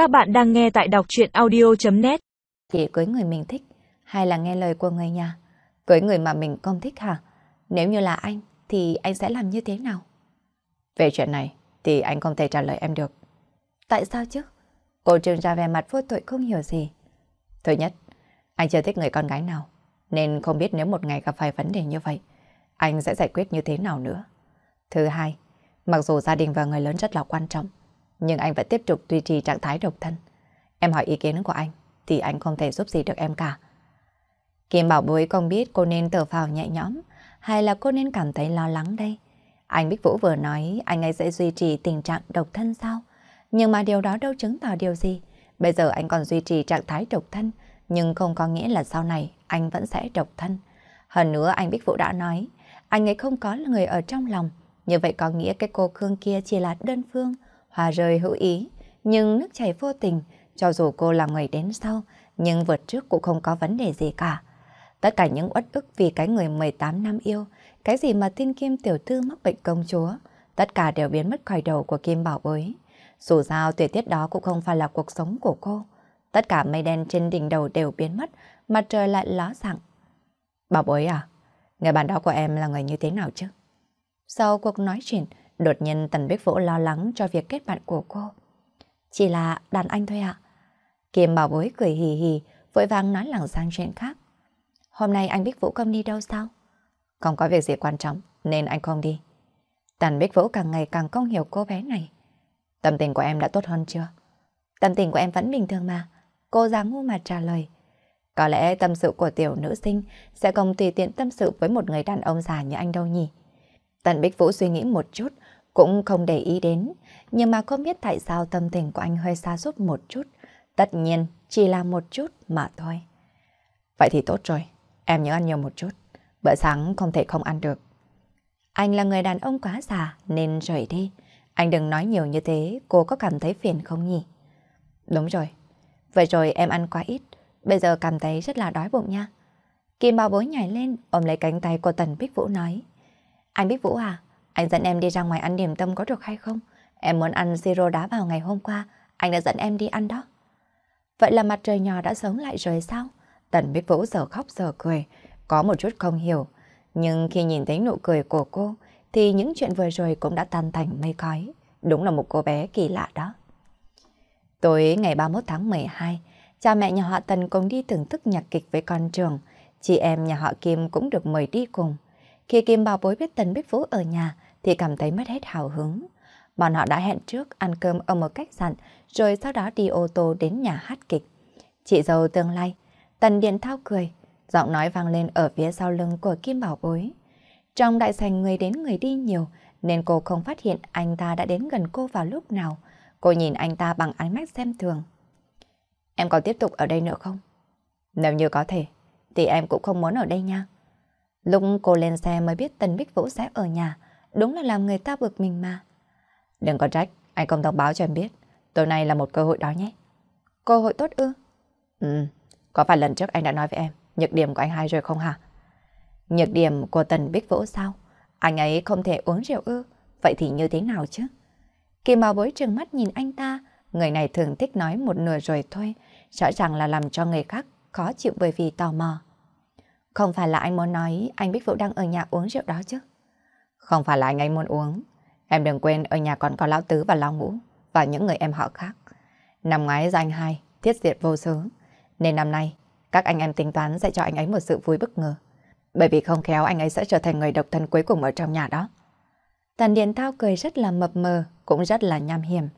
Các bạn đang nghe tại đọc chuyện audio.net Chỉ cưới người mình thích hay là nghe lời của người nhà? Cưới người mà mình không thích hả? Nếu như là anh thì anh sẽ làm như thế nào? Về chuyện này thì anh không thể trả lời em được. Tại sao chứ? Cô trương ra vẻ mặt vô tội không hiểu gì. Thứ nhất, anh chưa thích người con gái nào, nên không biết nếu một ngày gặp phải vấn đề như vậy, anh sẽ giải quyết như thế nào nữa. Thứ hai, mặc dù gia đình và người lớn rất là quan trọng, nhưng anh vẫn tiếp tục duy trì trạng thái độc thân. Em hỏi ý kiến của anh, thì anh không thể giúp gì được em cả. Kim bảo bối không biết cô nên thở phào nhẹ nhõm, hay là cô nên cảm thấy lo lắng đây. Anh Bích Vũ vừa nói anh ấy sẽ duy trì tình trạng độc thân sao? Nhưng mà điều đó đâu chứng tỏ điều gì. Bây giờ anh còn duy trì trạng thái độc thân, nhưng không có nghĩa là sau này anh vẫn sẽ độc thân. Hơn nữa anh Bích Vũ đã nói, anh ấy không có người ở trong lòng. Như vậy có nghĩa cái cô Khương kia chỉ là đơn phương, Hoa rơi hữu ý, nhưng nước chảy vô tình, cho dù cô là người đến sau, nhưng vượt trước cũng không có vấn đề gì cả. Tất cả những uất ức vì cái người 18 năm yêu, cái gì mà tiên kim tiểu thư mắc bệnh công chúa, tất cả đều biến mất khỏi đầu của Kim Bảo Bối. Dù sao tuyệt tiết đó cũng không phải là cuộc sống của cô. Tất cả mây đen trên đỉnh đầu đều biến mất, mặt trời lại ló dạng. Bảo Bối à, người bạn đó của em là người như thế nào chứ? Sau cuộc nói chuyện, đột nhiên Tần Bích Vũ lo lắng cho việc kết bạn của cô. Chỉ là đàn anh thôi ạ. Kim Bảo Bối cười hì hì, vội vàng nói lẳng sang chuyện khác. Hôm nay anh Bích Vũ không đi đâu sao? Không có việc gì quan trọng, nên anh không đi. Tần Bích Vũ càng ngày càng không hiểu cô bé này. Tâm tình của em đã tốt hơn chưa? Tâm tình của em vẫn bình thường mà. Cô dáng ngu mà trả lời. Có lẽ tâm sự của tiểu nữ sinh sẽ không tùy tiện tâm sự với một người đàn ông già như anh đâu nhỉ. Tần Bích Vũ suy nghĩ một chút, cũng không để ý đến, nhưng mà không biết tại sao tâm tình của anh hơi xa sút một chút. Tất nhiên, chỉ là một chút mà thôi. Vậy thì tốt rồi, em nhớ ăn nhiều một chút. Bữa sáng không thể không ăn được. Anh là người đàn ông quá già nên rời đi. Anh đừng nói nhiều như thế, cô có cảm thấy phiền không nhỉ? Đúng rồi. Vậy rồi em ăn quá ít, bây giờ cảm thấy rất là đói bụng nha. Kim Bảo Bối nhảy lên, ôm lấy cánh tay của Tần Bích Vũ nói. Anh Bích Vũ à, anh dẫn em đi ra ngoài ăn điểm tâm có được hay không? Em muốn ăn siro đá vào ngày hôm qua, anh đã dẫn em đi ăn đó. Vậy là mặt trời nhỏ đã sống lại rồi sao? Tần Bích Vũ giờ khóc giờ cười, có một chút không hiểu. Nhưng khi nhìn thấy nụ cười của cô, thì những chuyện vừa rồi cũng đã tan thành mây khói. Đúng là một cô bé kỳ lạ đó. Tối ngày 31 tháng 12, cha mẹ nhà họ Tần cùng đi thưởng thức nhạc kịch với con trường. Chị em nhà họ Kim cũng được mời đi cùng. Khi Kim bảo bối biết Tần Bích Vũ ở nhà thì cảm thấy mất hết hào hứng. Bọn họ đã hẹn trước ăn cơm ở một khách sạn rồi sau đó đi ô tô đến nhà hát kịch. Chị dâu tương lai, Tần Điện Thao cười, giọng nói vang lên ở phía sau lưng của Kim Bảo Bối. Trong đại sảnh người đến người đi nhiều nên cô không phát hiện anh ta đã đến gần cô vào lúc nào. Cô nhìn anh ta bằng ánh mắt xem thường. Em có tiếp tục ở đây nữa không? Nếu như có thể, thì em cũng không muốn ở đây nha. Lúc cô lên xe mới biết Tần Bích Vũ sẽ ở nhà, đúng là làm người ta bực mình mà. Đừng có trách, anh không thông báo cho em biết. Tối nay là một cơ hội đó nhé. Cơ hội tốt ư? Ừ, có phải lần trước anh đã nói với em, nhược điểm của anh hai rồi không hả? Nhược điểm của Tần Bích Vũ sao? Anh ấy không thể uống rượu ư? Vậy thì như thế nào chứ? Kim Bảo Bối trừng mắt nhìn anh ta, người này thường thích nói một nửa rồi thôi, rõ ràng là làm cho người khác khó chịu bởi vì tò mò. Không phải là anh muốn nói anh Bích Vũ đang ở nhà uống rượu đó chứ? Không phải là anh ấy muốn uống. Em đừng quên ở nhà còn có Lão Tứ và Lão Ngũ và những người em họ khác. Năm ngoái danh hai, thiết diệt vô sứ. Nên năm nay, các anh em tính toán sẽ cho anh ấy một sự vui bất ngờ. Bởi vì không khéo anh ấy sẽ trở thành người độc thân cuối cùng ở trong nhà đó. Tần Điền Thao cười rất là mập mờ, cũng rất là nham hiểm.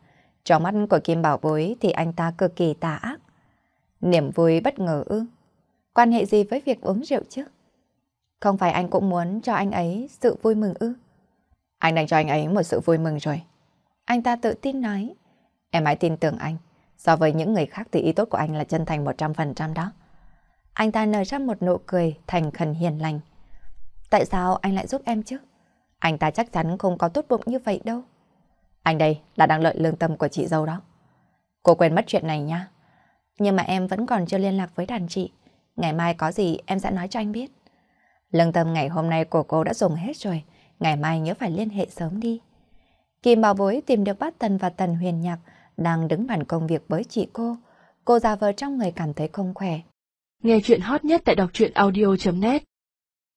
Trong mắt của Kim Bảo Bối thì anh ta cực kỳ tà ác. Niềm vui bất ngờ ư. Quan hệ gì với việc uống rượu chứ? Không phải anh cũng muốn cho anh ấy sự vui mừng ư? Anh đang cho anh ấy một sự vui mừng rồi. Anh ta tự tin nói. Em hãy tin tưởng anh. So với những người khác thì ý tốt của anh là chân thành 100% đó. Anh ta nở ra một nụ cười thành khẩn hiền lành. Tại sao anh lại giúp em chứ? Anh ta chắc chắn không có tốt bụng như vậy đâu. Anh đây là đang lợi lương tâm của chị dâu đó. Cô quên mất chuyện này nha. Nhưng mà em vẫn còn chưa liên lạc với đàn chị. Ngày mai có gì em sẽ nói cho anh biết. Lương tâm ngày hôm nay của cô đã dùng hết rồi. Ngày mai nhớ phải liên hệ sớm đi. Kim Bảo Bối tìm được bát Tần và Tần Huyền Nhạc, đang đứng bàn công việc với chị cô. Cô già vờ trong người cảm thấy không khỏe. Nghe chuyện hot nhất tại đọc truyện audio.net